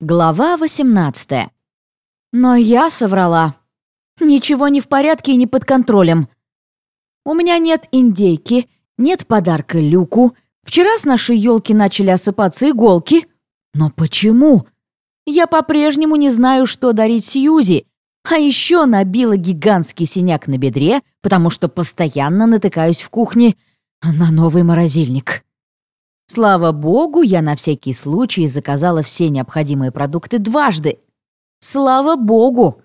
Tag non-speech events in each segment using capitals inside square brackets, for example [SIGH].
Глава 18. Но я соврала. Ничего не в порядке и не под контролем. У меня нет индейки, нет подарка Люку. Вчера с нашей елки начали осыпаться иголки. Но почему? Я по-прежнему не знаю, что дарить Сьюзи. А еще набила гигантский синяк на бедре, потому что постоянно натыкаюсь в кухне на новый морозильник. Слава богу, я на всякий случай заказала все необходимые продукты дважды. Слава богу!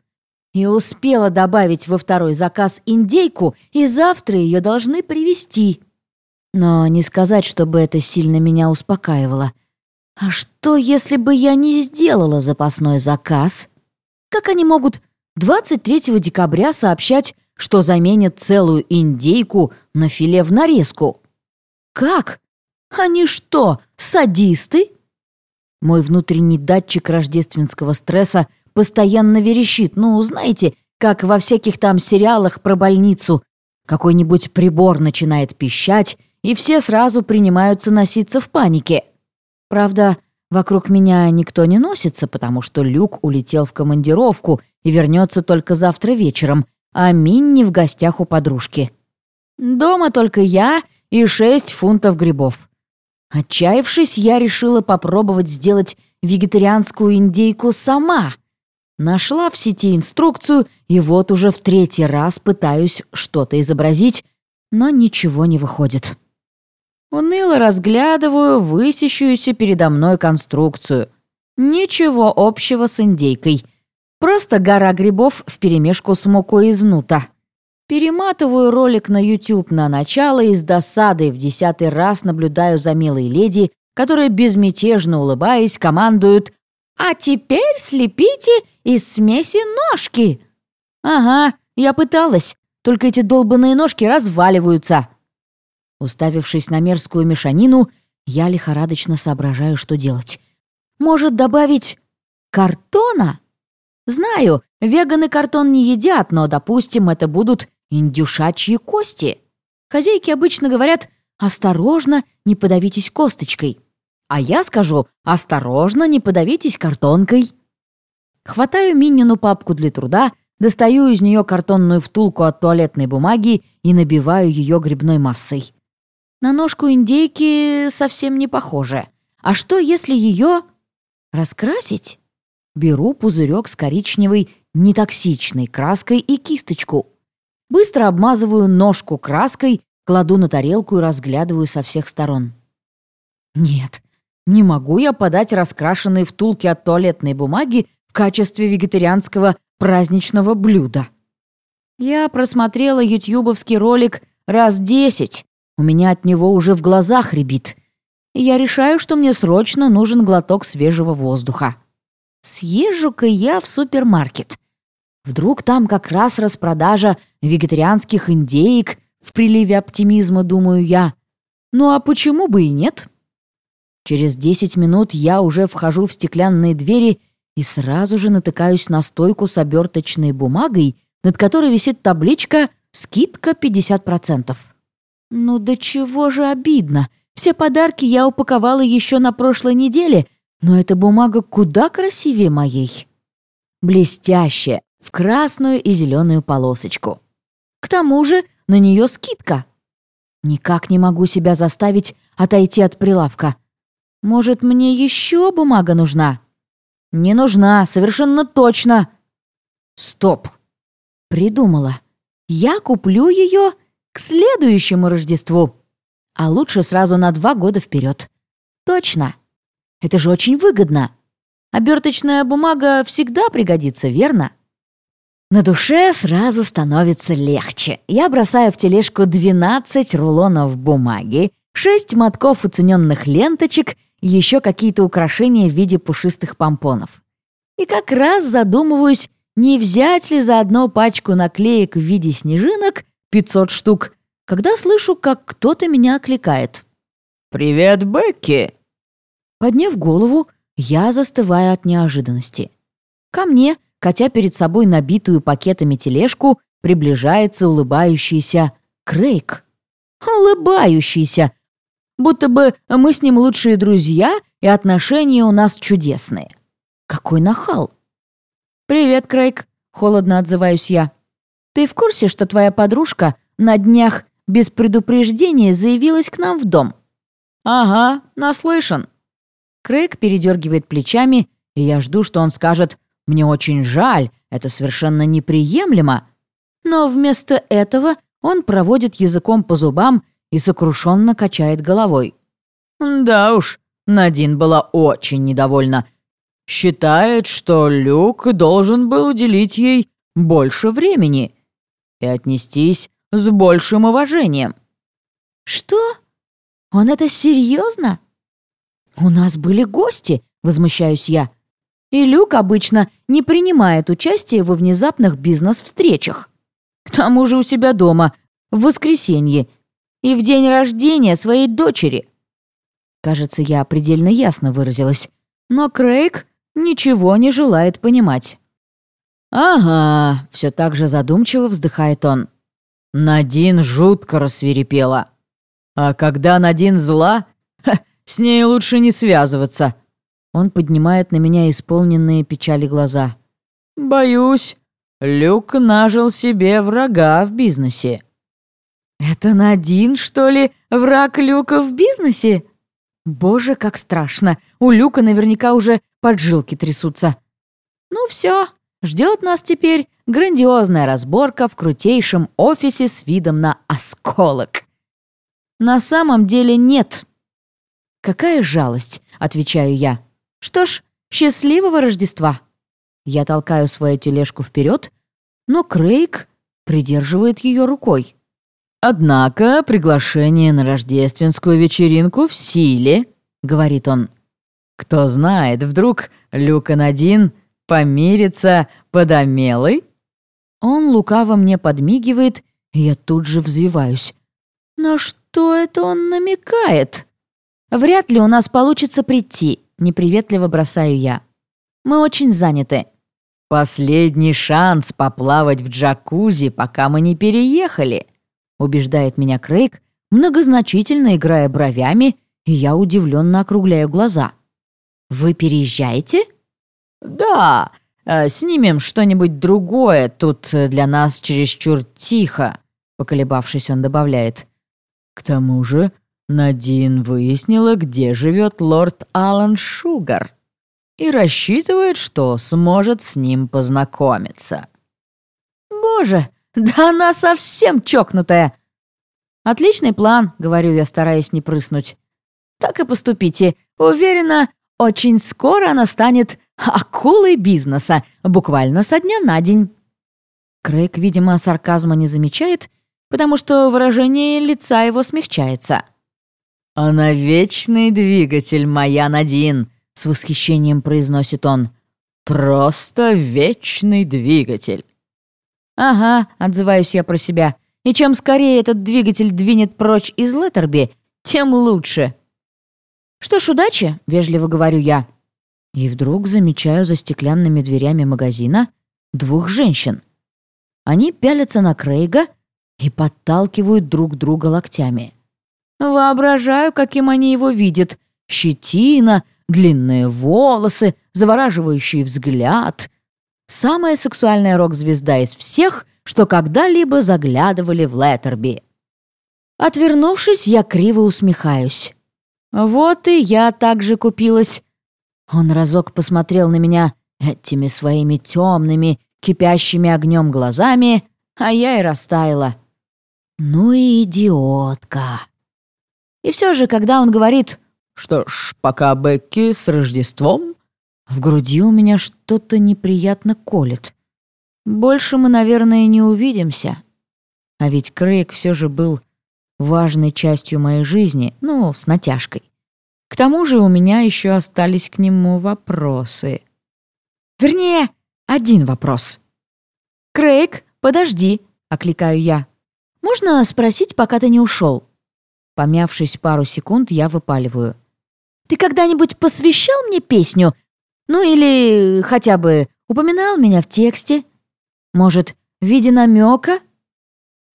И успела добавить во второй заказ индейку, и завтра ее должны привезти. Но не сказать, чтобы это сильно меня успокаивало. А что, если бы я не сделала запасной заказ? Как они могут 23 декабря сообщать, что заменят целую индейку на филе в нарезку? Как? Они что, садисты? Мой внутренний датчик рождественского стресса постоянно верещит. Ну, знаете, как во всяких там сериалах про больницу. Какой-нибудь прибор начинает пищать, и все сразу принимаются носиться в панике. Правда, вокруг меня никто не носится, потому что Люк улетел в командировку и вернется только завтра вечером, а Минни в гостях у подружки. Дома только я и шесть фунтов грибов. Отчаявшись, я решила попробовать сделать вегетарианскую индейку сама. Нашла в сети инструкцию, и вот уже в третий раз пытаюсь что-то изобразить, но ничего не выходит. Уныло разглядываю высящуюся передо мной конструкцию. Ничего общего с индейкой. Просто гора грибов вперемешку с мукой из нута. Перематываю ролик на YouTube на начало и с досадой в десятый раз наблюдаю за милой леди, которая, безмятежно улыбаясь, командует «А теперь слепите из смеси ножки!» «Ага, я пыталась, только эти долбанные ножки разваливаются!» Уставившись на мерзкую мешанину, я лихорадочно соображаю, что делать. «Может, добавить картона?» Знаю, веганы картон не едят, но, допустим, это будут индюшачьи кости. Хозяйки обычно говорят «осторожно, не подавитесь косточкой». А я скажу «осторожно, не подавитесь картонкой». Хватаю Миннину папку для труда, достаю из нее картонную втулку от туалетной бумаги и набиваю ее грибной массой. На ножку индейки совсем не похоже. А что, если ее раскрасить? Беру пузырек с коричневой нетоксичной краской и кисточку. Быстро обмазываю ножку краской, кладу на тарелку и разглядываю со всех сторон. Нет, не могу я подать раскрашенные втулки от туалетной бумаги в качестве вегетарианского праздничного блюда. Я просмотрела ютьюбовский ролик раз десять. У меня от него уже в глазах рябит. И я решаю, что мне срочно нужен глоток свежего воздуха. Съезжу-ка я в супермаркет. Вдруг там как раз распродажа вегетарианских индеек в приливе оптимизма, думаю я. Ну а почему бы и нет? Через десять минут я уже вхожу в стеклянные двери и сразу же натыкаюсь на стойку с оберточной бумагой, над которой висит табличка «Скидка 50%». Ну до чего же обидно. Все подарки я упаковала еще на прошлой неделе, но эта бумага куда красивее моей. Блестящая, в красную и зеленую полосочку. К тому же на нее скидка. Никак не могу себя заставить отойти от прилавка. Может, мне еще бумага нужна? Не нужна, совершенно точно. Стоп. Придумала. Я куплю ее к следующему Рождеству. А лучше сразу на два года вперед. Точно. Это же очень выгодно. Оберточная бумага всегда пригодится, верно? На душе сразу становится легче. Я бросаю в тележку 12 рулонов бумаги, 6 мотков уцененных ленточек и еще какие-то украшения в виде пушистых помпонов. И как раз задумываюсь, не взять ли заодно пачку наклеек в виде снежинок 500 штук, когда слышу, как кто-то меня окликает. «Привет, Бекки!» Подняв голову, я застываю от неожиданности. Ко мне — катя перед собой набитую пакетами тележку, приближается улыбающийся Крейг. Улыбающийся! Будто бы мы с ним лучшие друзья, и отношения у нас чудесные. Какой нахал! «Привет, Крейг», — холодно отзываюсь я. «Ты в курсе, что твоя подружка на днях без предупреждения заявилась к нам в дом?» «Ага, наслышан». Крейг передергивает плечами, и я жду, что он скажет «Мне очень жаль, это совершенно неприемлемо». Но вместо этого он проводит языком по зубам и сокрушенно качает головой. «Да уж, Надин была очень недовольна. Считает, что Люк должен был уделить ей больше времени и отнестись с большим уважением». «Что? Он это серьезно? «У нас были гости», — возмущаюсь я. «И Люк обычно не принимает участие во внезапных бизнес-встречах. К тому же у себя дома, в воскресенье, и в день рождения своей дочери». Кажется, я предельно ясно выразилась, но Крейг ничего не желает понимать. «Ага», — все так же задумчиво вздыхает он. Надин жутко рассверепела. А когда Надин зла, ха, [LAUGHS] с ней лучше не связываться. Он поднимает на меня исполненные печали глаза. Боюсь, Люк нажил себе врага в бизнесе. Это Надин, что ли, враг Люка в бизнесе? Боже, как страшно. У Люка наверняка уже поджилки трясутся. Ну все, ждет нас теперь грандиозная разборка в крутейшем офисе с видом на осколок. На самом деле нет. «Какая жалость», — отвечаю я. «Что ж, счастливого Рождества». Я толкаю свою тележку вперед, но Крейг придерживает ее рукой. «Однако приглашение на рождественскую вечеринку в силе», — говорит он. «Кто знает, вдруг Люк Надин помирится под Амелой?» Он лукаво мне подмигивает, и я тут же взвиваюсь. «На что это он намекает?» «Вряд ли у нас получится прийти», — неприветливо бросаю я. «Мы очень заняты». «Последний шанс поплавать в джакузи, пока мы не переехали», — убеждает меня Крейг, многозначительно играя бровями, и я удивленно округляю глаза. «Вы переезжаете?» «Да, э, снимем что-нибудь другое, тут для нас чересчур тихо», — поколебавшись, он добавляет. «К тому же Надин выяснила, где живет лорд Алан Шугар и рассчитывает, что сможет с ним познакомиться. «Боже, да она совсем чокнутая!» «Отличный план», — говорю я, стараясь не прыснуть. «Так и поступите. Уверена, очень скоро она станет акулой бизнеса, буквально со дня на день». Крейг, видимо, сарказма не замечает, потому что выражение лица его смягчается. «Она вечный двигатель, моя Надин», — с восхищением произносит он. «Просто вечный двигатель». «Ага», — отзываюсь я про себя. «И чем скорее этот двигатель двинет прочь из Леттерби, тем лучше». «Что ж, удачи», — вежливо говорю я. И вдруг замечаю за стеклянными дверями магазина двух женщин. Они пялятся на Крейга и подталкивают друг друга локтями. Воображаю, каким они его видят. Щетина, длинные волосы, завораживающий взгляд. Самая сексуальная рок-звезда из всех, что когда-либо заглядывали в Леттерби. Отвернувшись, я криво усмехаюсь. Вот и я также купилась. Он разок посмотрел на меня этими своими темными, кипящими огнем глазами, а я и растаяла. Ну и идиотка. И все же, когда он говорит «Что ж, пока Бекки с Рождеством», в груди у меня что-то неприятно колет. Больше мы, наверное, не увидимся. А ведь Крейг все же был важной частью моей жизни, ну, с натяжкой. К тому же у меня еще остались к нему вопросы. Вернее, один вопрос. «Крейг, подожди», — окликаю я. «Можно спросить, пока ты не ушел?» Помявшись пару секунд, я выпаливаю. «Ты когда-нибудь посвящал мне песню? Ну или хотя бы упоминал меня в тексте? Может, в виде намека?»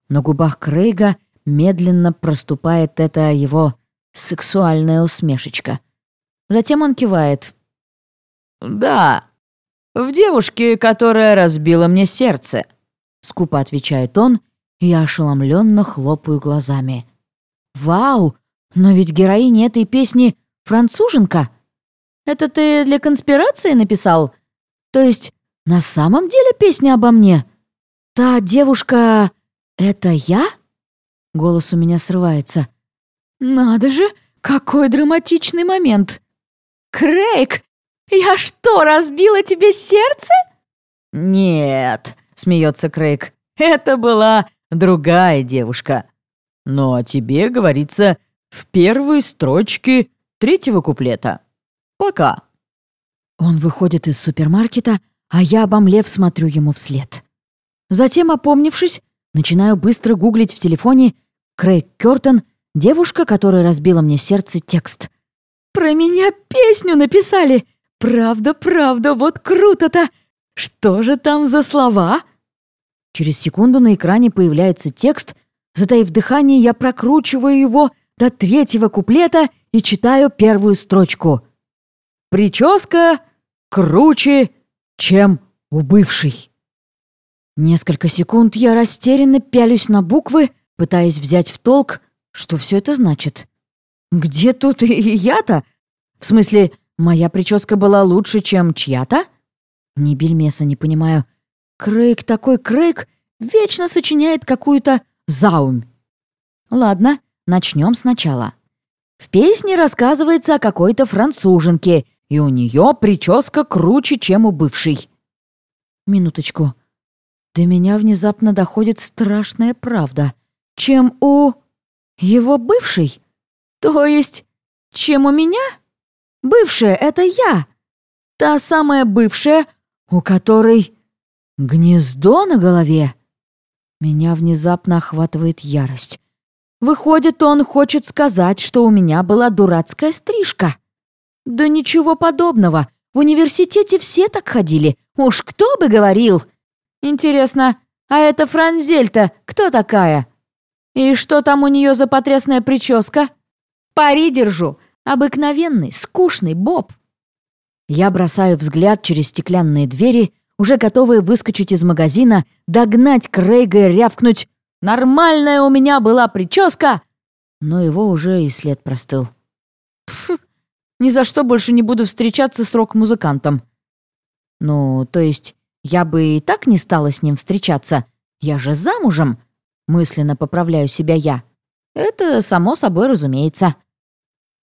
На губах Крейга медленно проступает эта его сексуальная усмешечка. Затем он кивает. «Да, в девушке, которая разбила мне сердце», — скупо отвечает он, и я ошеломленно хлопаю глазами. «Вау, но ведь героиня этой песни француженка. Это ты для конспирации написал? То есть на самом деле песня обо мне? Та девушка — это я?» Голос у меня срывается. «Надо же, какой драматичный момент! Крейг, я что, разбила тебе сердце?» «Нет», — смеется Крейг, — «это была другая девушка. Но о тебе говорится в первой строчке третьего куплета. Пока». Он выходит из супермаркета, а я, обомлев, смотрю ему вслед. Затем, опомнившись, начинаю быстро гуглить в телефоне Крейг Кёртон, девушка, которая разбила мне сердце, текст. «Про меня песню написали! Правда, правда, вот круто-то! Что же там за слова?» Через секунду на экране появляется текст. Затаив дыхание, я прокручиваю его до третьего куплета и читаю первую строчку. «Прическа круче, чем у бывшей». Несколько секунд я растерянно пялюсь на буквы, пытаясь взять в толк, что все это значит. Где тут и я-то? В смысле, моя прическа была лучше, чем чья-то? Ни бельмеса не понимаю. Крейг такой Крейг вечно сочиняет какую-то заумь. Ладно, начнем сначала. В песне рассказывается о какой-то француженке, и у нее прическа круче, чем у бывшей. Минуточку. До меня внезапно доходит страшная правда — чем у его бывшей? То есть, чем у меня? Бывшая — это я. Та самая бывшая, у которой гнездо на голове. Меня внезапно охватывает ярость. Выходит, он хочет сказать, что у меня была дурацкая стрижка. Да ничего подобного. В университете все так ходили. Уж кто бы говорил. Интересно, а эта Франзель-то кто такая? И что там у нее за потрясная прическа? Пари держу. Обыкновенный, скучный Боб. Я бросаю взгляд через стеклянные двери, уже готовые выскочить из магазина, догнать Крейга и рявкнуть «Нормальная у меня была прическа!» Но его уже и след простыл. Пф, ни за что больше не буду встречаться с рок-музыкантом. Ну, то есть, я бы и так не стала с ним встречаться. Я же замужем. Мысленно поправляю себя я. Это само собой разумеется.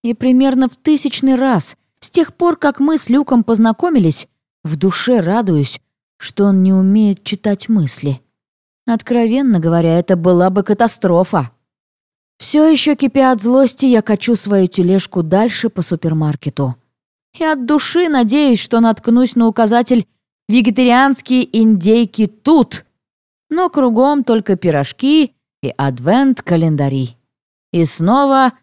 И примерно в тысячный раз, с тех пор, как мы с Люком познакомились, в душе радуюсь, что он не умеет читать мысли. Откровенно говоря, это была бы катастрофа. Все еще кипя от злости, я качу свою тележку дальше по супермаркету. И от души надеюсь, что наткнусь на указатель «Вегетарианские индейки тут», но кругом только пирожки и адвент-календари. И снова...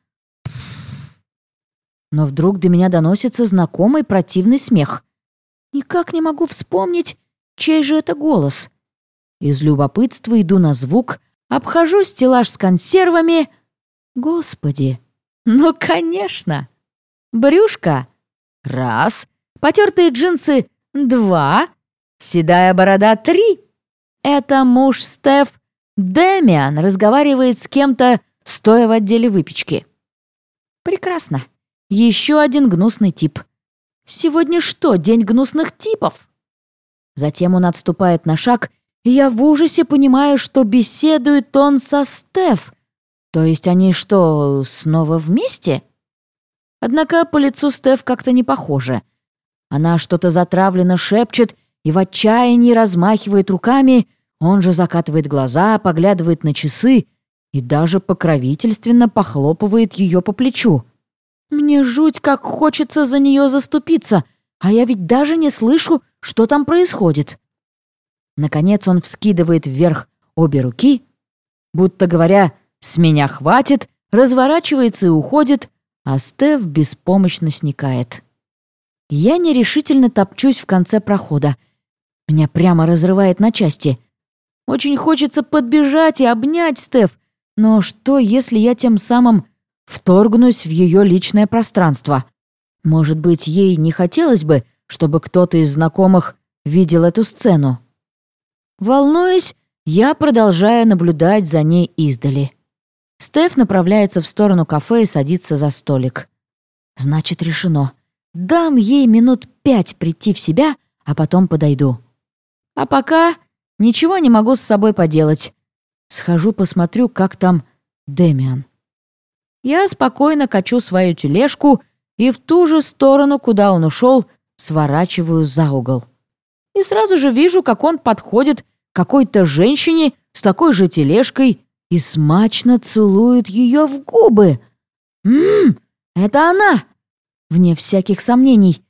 Но вдруг до меня доносится знакомый противный смех. Никак не могу вспомнить, чей же это голос. Из любопытства иду на звук, обхожу стеллаж с консервами. Господи, ну, конечно! Брюшка — раз, потертые джинсы — два, седая борода — три. Это муж Стеф Демиан разговаривает с кем-то, стоя в отделе выпечки. Прекрасно. Еще один гнусный тип. Сегодня что, день гнусных типов? Затем он отступает на шаг, и я в ужасе понимаю, что беседует он со Стеф. То есть они что, снова вместе? Однако по лицу Стеф как-то не похоже. Она что-то затравленно шепчет, и в отчаянии размахивает руками, он же закатывает глаза, поглядывает на часы и даже покровительственно похлопывает ее по плечу. Мне жуть как хочется за нее заступиться, а я ведь даже не слышу, что там происходит. Наконец он вскидывает вверх обе руки, будто говоря «с меня хватит», разворачивается и уходит, а Стеф беспомощно сникает. Я нерешительно топчусь в конце прохода — меня прямо разрывает на части. Очень хочется подбежать и обнять Стеф, но что, если я тем самым вторгнусь в ее личное пространство? Может быть, ей не хотелось бы, чтобы кто-то из знакомых видел эту сцену. Волнуюсь, я продолжаю наблюдать за ней издали. Стеф направляется в сторону кафе и садится за столик. Значит, решено. Дам ей минут пять прийти в себя, а потом подойду. А пока ничего не могу с собой поделать. Схожу посмотрю, как там Демиан. Я спокойно качу свою тележку и в ту же сторону, куда он ушел, сворачиваю за угол. И сразу же вижу, как он подходит к какой-то женщине с такой же тележкой и смачно целует ее в губы. Ммм, это она! Вне всяких сомнений.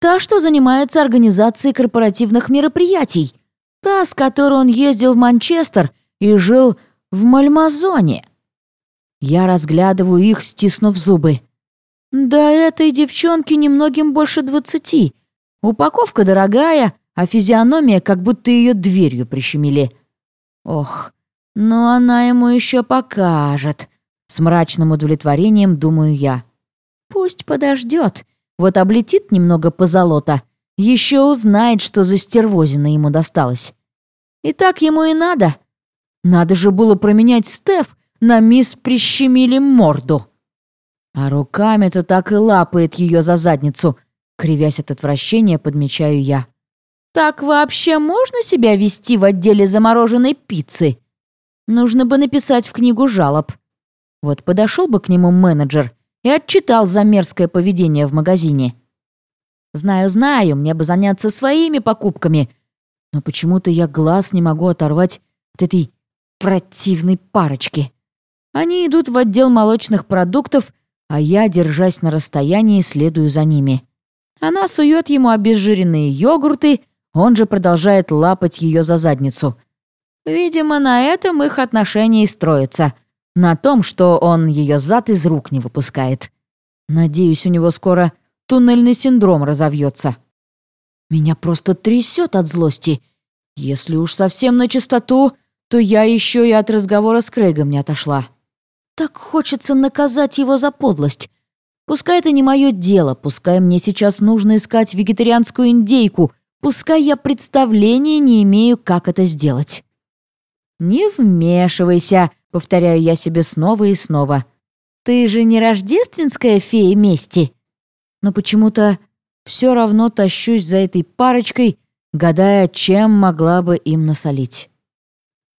Та, что занимается организацией корпоративных мероприятий. Та, с которой он ездил в Манчестер и жил в Мальмазоне. Я разглядываю их, стиснув зубы. Да этой девчонке немногим больше двадцати. Упаковка дорогая, а физиономия, как будто ее дверью прищемили. Ох, ну она ему еще покажет. С мрачным удовлетворением думаю я. Пусть подождет. Вот облетит немного по золота, еще узнает, что за стервозина ему досталось. И так ему и надо. Надо же было променять Стеф на мисс прищемили морду. А руками-то так и лапает ее за задницу, кривясь от отвращения, подмечаю я. Так вообще можно себя вести в отделе замороженной пиццы? Нужно бы написать в книгу жалоб. Вот подошел бы к нему менеджер и отчитал за мерзкое поведение в магазине. Знаю, знаю, мне бы заняться своими покупками, но почему-то я глаз не могу оторвать от этой противной парочки. Они идут в отдел молочных продуктов, а я, держась на расстоянии, следую за ними. Она сует ему обезжиренные йогурты, он же продолжает лапать ее за задницу. Видимо, на этом их отношения и строятся. На том, что он ее зад из рук не выпускает. Надеюсь, у него скоро туннельный синдром разовьется. Меня просто трясет от злости. Если уж совсем на чистоту, то я еще и от разговора с Крейгом не отошла. Так хочется наказать его за подлость. Пускай это не мое дело, пускай мне сейчас нужно искать вегетарианскую индейку, пускай я представления не имею, как это сделать. «Не вмешивайся», — повторяю я себе снова и снова. «Ты же не рождественская фея мести?» Но почему-то все равно тащусь за этой парочкой, гадая, чем могла бы им насолить.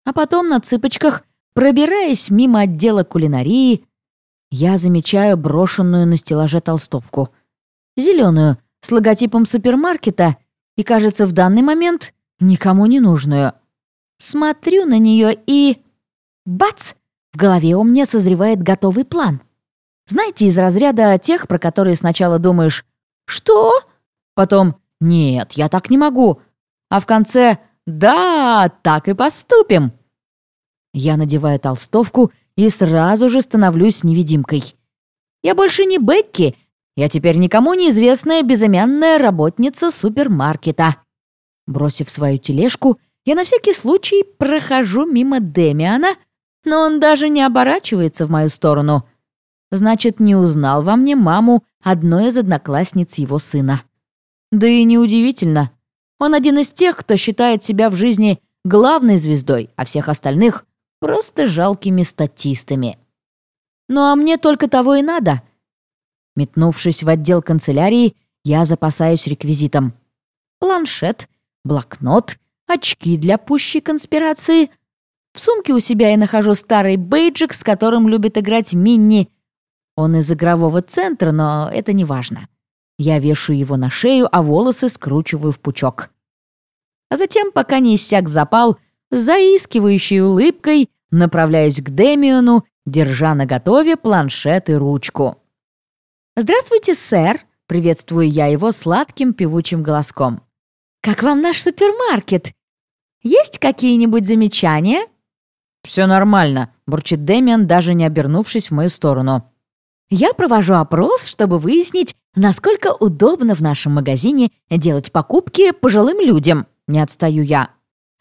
А потом на цыпочках Пробираясь мимо отдела кулинарии, я замечаю брошенную на стеллаже толстовку. Зеленую, с логотипом супермаркета, и, кажется, в данный момент никому не нужную. Смотрю на нее и... Бац! В голове у меня созревает готовый план. Знаете, из разряда тех, про которые сначала думаешь «Что?», потом «Нет, я так не могу», а в конце «Да, так и поступим». Я надеваю толстовку и сразу же становлюсь невидимкой. Я больше не Бекки, я теперь никому неизвестная безымянная работница супермаркета. Бросив свою тележку, я на всякий случай прохожу мимо Демиана, но он даже не оборачивается в мою сторону. Значит, не узнал во мне маму одной из одноклассниц его сына. Да и неудивительно. Он один из тех, кто считает себя в жизни главной звездой, а всех остальных Просто жалкими статистами. Ну а мне только того и надо. Метнувшись в отдел канцелярии, я запасаюсь реквизитом. Планшет, блокнот, очки для пущей конспирации. В сумке у себя я нахожу старый бейджик, с которым любит играть Минни. Он из игрового центра, но это не важно. Я вешаю его на шею, а волосы скручиваю в пучок. А затем, пока не иссяк запал, заискивающей улыбкой направляюсь к Демиону, держа наготове планшет и ручку. «Здравствуйте, сэр!» — приветствую я его сладким певучим голоском. «Как вам наш супермаркет? Есть какие-нибудь замечания?» «Все нормально», — бурчит Дэмиан, даже не обернувшись в мою сторону. «Я провожу опрос, чтобы выяснить, насколько удобно в нашем магазине делать покупки пожилым людям», — не отстаю я.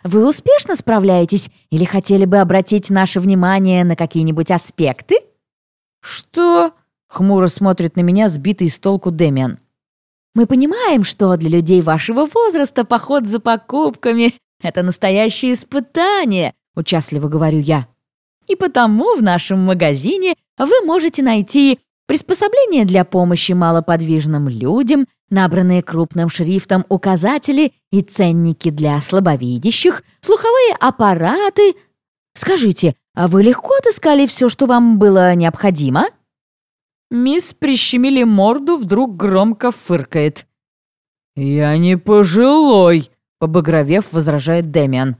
Вы успешно справляетесь или хотели бы обратить наше внимание на какие-нибудь аспекты?» «Что?» — хмуро смотрит на меня сбитый с толку Дэмиан. Мы понимаем, что для людей вашего возраста поход за покупками — это настоящее испытание, участливо говорю я. И потому в нашем магазине вы можете найти приспособления для помощи малоподвижным людям, набранные крупным шрифтом указатели и ценники для слабовидящих, слуховые аппараты. Скажите, а вы легко отыскали все, что вам было необходимо?» Мисс прищемили морду, вдруг громко фыркает. «Я не пожилой», — побагровев, возражает Дэмиан.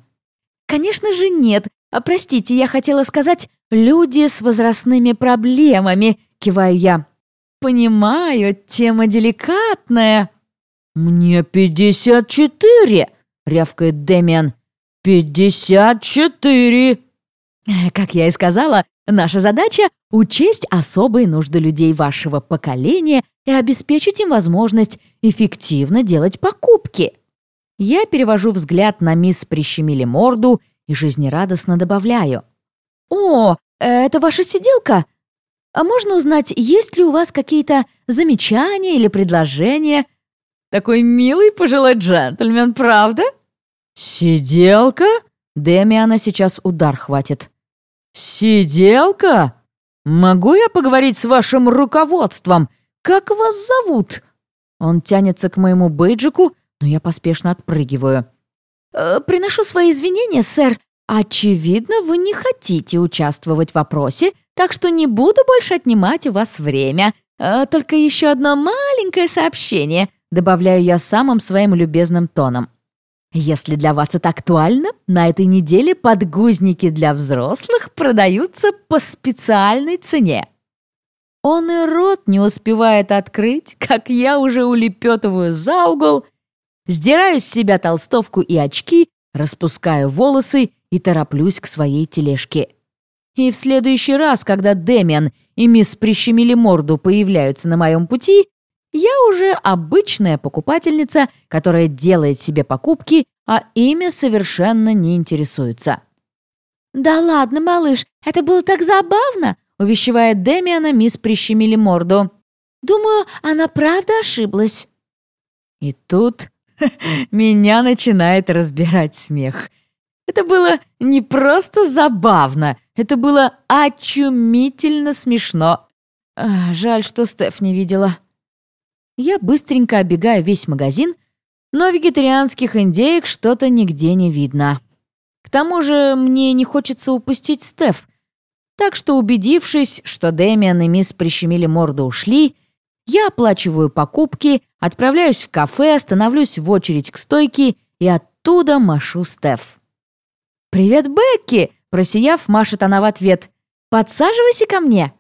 «Конечно же нет. А простите, я хотела сказать «люди с возрастными проблемами», — киваю я. «Понимаю, тема деликатная». «Мне пятьдесят четыре», — рявкает Дэмиан. «Пятьдесят четыре!» Как я и сказала, наша задача — учесть особые нужды людей вашего поколения и обеспечить им возможность эффективно делать покупки. Я перевожу взгляд на мисс Прищемили морду и жизнерадостно добавляю. «О, это ваша сиделка? А можно узнать, есть ли у вас какие-то замечания или предложения? Такой милый пожилой джентльмен, правда?» «Сиделка?» Демиана сейчас удар хватит. «Сиделка? Могу я поговорить с вашим руководством? Как вас зовут?» Он тянется к моему бейджику, но я поспешно отпрыгиваю. «Э, «Приношу свои извинения, сэр. Очевидно, вы не хотите участвовать в вопросе, так что не буду больше отнимать у вас время. Э, только еще одно маленькое сообщение», добавляю я самым своим любезным тоном. Если для вас это актуально, на этой неделе подгузники для взрослых продаются по специальной цене. Он и рот не успевает открыть, как я уже улепетываю за угол, сдираю с себя толстовку и очки, распускаю волосы и тороплюсь к своей тележке. И в следующий раз, когда Дэмиан и мисс Прищемили морду появляются на моем пути, я уже обычная покупательница, которая делает себе покупки, а ими совершенно не интересуется. «Да ладно, малыш, это было так забавно!» увещевает Демиана мисс Прищемили морду. «Думаю, она правда ошиблась». И тут [LAUGHS] меня начинает разбирать смех. Это было не просто забавно, это было очумительно смешно. Жаль, что Стеф не видела. Я быстренько оббегаю весь магазин, но вегетарианских индеек что-то нигде не видно. К тому же мне не хочется упустить Стеф. Так что, убедившись, что Дэмиан и мисс прищемили морду ушли, я оплачиваю покупки, отправляюсь в кафе, становлюсь в очередь к стойке и оттуда машу Стеф. «Привет, Бекки!» — просияв, машет она в ответ. «Подсаживайся ко мне!»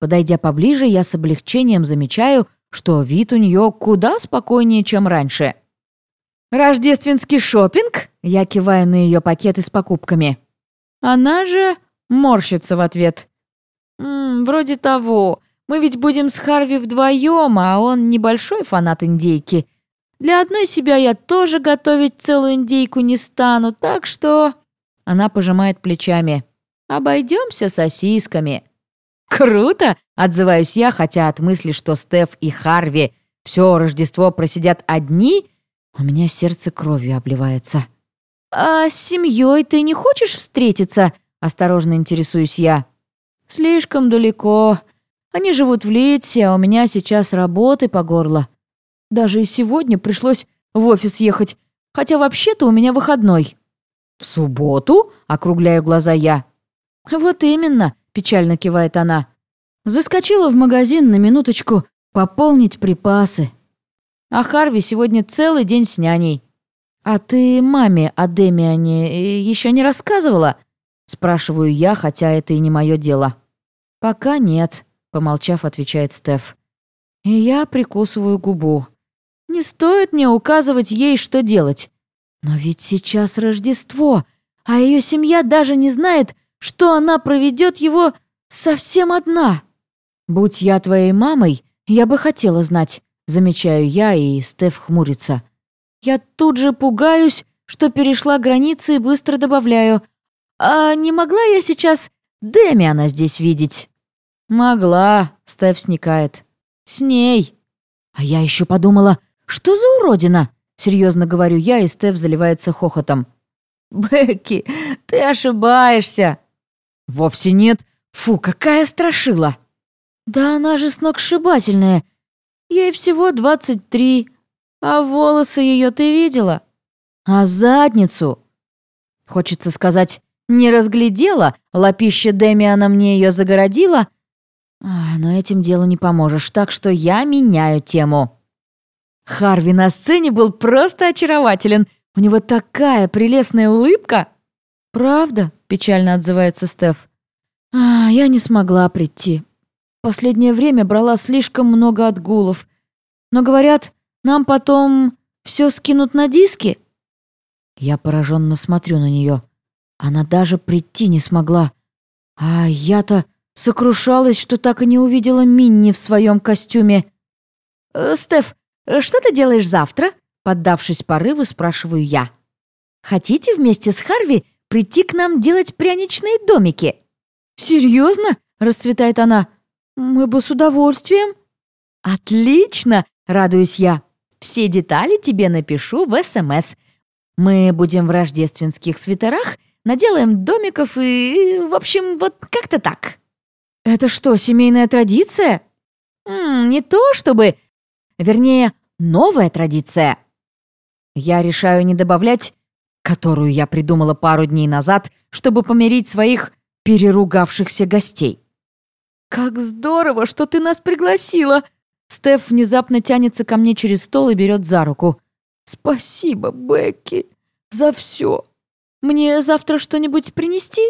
Подойдя поближе, я с облегчением замечаю, что вид у нее куда спокойнее, чем раньше. «Рождественский шопинг?» — я киваю на ее пакеты с покупками. Она же морщится в ответ. «М -м, «Вроде того. Мы ведь будем с Харви вдвоем, а он небольшой фанат индейки. Для одной себя я тоже готовить целую индейку не стану, так что...» Она пожимает плечами. «Обойдемся сосисками». «Круто!» — отзываюсь я, хотя от мысли, что Стеф и Харви все Рождество просидят одни, у меня сердце кровью обливается. «А с семьей ты не хочешь встретиться?» — осторожно интересуюсь я. «Слишком далеко. Они живут в Литсе, а у меня сейчас работы по горло. Даже и сегодня пришлось в офис ехать, хотя вообще-то у меня выходной». «В субботу?» — округляю глаза я. «Вот именно печально кивает она. Заскочила в магазин на минуточку пополнить припасы. А Харви сегодня целый день с няней. А ты маме о Демиане э, еще не рассказывала? Спрашиваю я, хотя это и не мое дело. Пока нет, помолчав, отвечает Стеф. И я прикусываю губу. Не стоит мне указывать ей, что делать. Но ведь сейчас Рождество, а ее семья даже не знает, что она проведет его совсем одна. Будь я твоей мамой, я бы хотела знать, замечаю я, и Стеф хмурится. Я тут же пугаюсь, что перешла границы и быстро добавляю. А не могла я сейчас Демиана здесь видеть? Могла, Стеф сникает. С ней. А я еще подумала, что за уродина? Серьезно говорю я, и Стеф заливается хохотом. «Бекки, ты ошибаешься!» «Вовсе нет. Фу, какая страшила!» «Да она же сногсшибательная. Ей всего двадцать три. А волосы ее ты видела? А задницу?» Хочется сказать, не разглядела, лапища Демиана мне ее загородила. А, но этим делу не поможешь, так что я меняю тему. Харви на сцене был просто очарователен. У него такая прелестная улыбка. «Правда?» — печально отзывается Стеф. «А, я не смогла прийти. Последнее время брала слишком много отгулов. Но, говорят, нам потом все скинут на диски». Я пораженно смотрю на нее. Она даже прийти не смогла. А я-то сокрушалась, что так и не увидела Минни в своем костюме. «Э, «Стеф, что ты делаешь завтра?» Поддавшись порыву, спрашиваю я. «Хотите вместе с Харви прийти к нам делать пряничные домики?» «Серьезно?» — расцветает она. «Мы бы с удовольствием». «Отлично!» — радуюсь я. «Все детали тебе напишу в СМС. Мы будем в рождественских свитерах, наделаем домиков и... В общем, вот как-то так». «Это что, семейная традиция?» М -м, «Не то чтобы... Вернее, новая традиция». Я решаю не добавлять, которую я придумала пару дней назад, чтобы помирить своих переругавшихся гостей. «Как здорово, что ты нас пригласила!» Стеф внезапно тянется ко мне через стол и берет за руку. «Спасибо, Бекки, за все. Мне завтра что-нибудь принести?»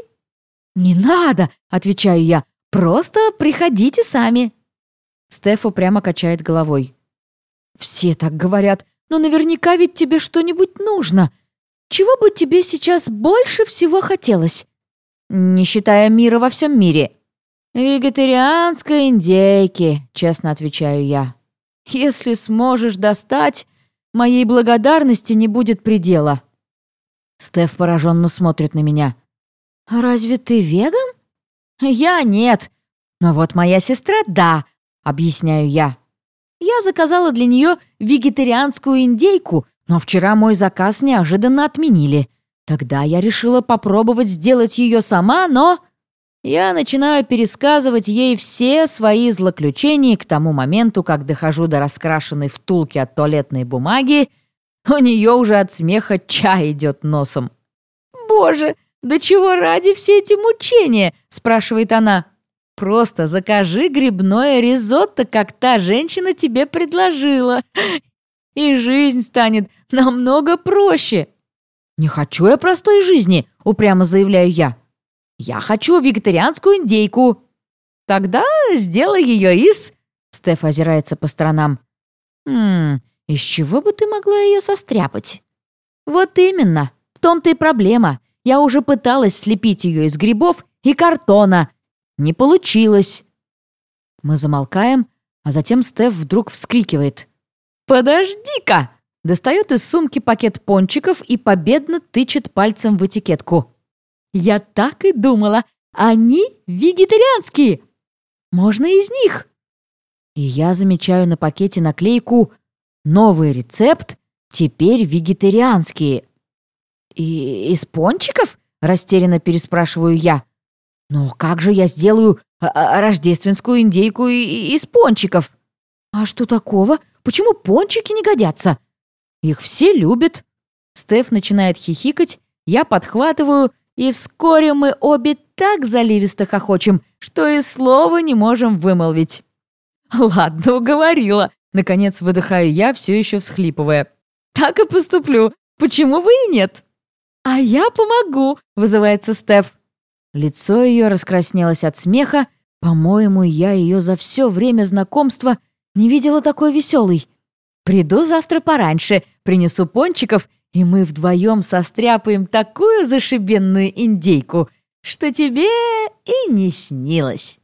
«Не надо!» — отвечаю я. Просто приходите сами». Стефу прямо качает головой. «Все так говорят, но наверняка ведь тебе что-нибудь нужно. Чего бы тебе сейчас больше всего хотелось?» «Не считая мира во всем мире». «Вегетарианской индейки», — честно отвечаю я. «Если сможешь достать, моей благодарности не будет предела». Стеф пораженно смотрит на меня. «Разве ты веган?» «Я нет. Но вот моя сестра — да», — объясняю я. Я заказала для нее вегетарианскую индейку, но вчера мой заказ неожиданно отменили. Тогда я решила попробовать сделать ее сама, но... Я начинаю пересказывать ей все свои злоключения к тому моменту, как дохожу до раскрашенной втулки от туалетной бумаги, у нее уже от смеха чай идет носом. «Боже, «Да чего ради все эти мучения?» – спрашивает она. «Просто закажи грибное ризотто, как та женщина тебе предложила, и жизнь станет намного проще». «Не хочу я простой жизни», – упрямо заявляю я. «Я хочу вегетарианскую индейку». «Тогда сделай ее из...» Стеф озирается по сторонам. «Хм, из чего бы ты могла ее состряпать?» «Вот именно, в том-то и проблема. Я уже пыталась слепить ее из грибов и картона. Не получилось. Мы замолкаем, а затем Стеф вдруг вскрикивает. «Подожди-ка!» Достает из сумки пакет пончиков и победно тычет пальцем в этикетку. «Я так и думала! Они вегетарианские! Можно из них!» И я замечаю на пакете наклейку «Новый рецепт, теперь вегетарианские». «И из пончиков?» — растерянно переспрашиваю я. «Но как же я сделаю а, а, рождественскую индейку из пончиков?» «А что такого? Почему пончики не годятся?» «Их все любят». Стеф начинает хихикать, я подхватываю, и вскоре мы обе так заливисто хохочем, что и слова не можем вымолвить. «Ладно, уговорила», — наконец выдыхаю я, все еще всхлипывая. «Так и поступлю. Почему бы и нет?» «А я помогу!» — вызывается Стеф. Лицо ее раскраснелось от смеха. По-моему, я ее за все время знакомства не видела такой веселой. Приду завтра пораньше, принесу пончиков, и мы вдвоем состряпаем такую зашибенную индейку, что тебе и не снилось.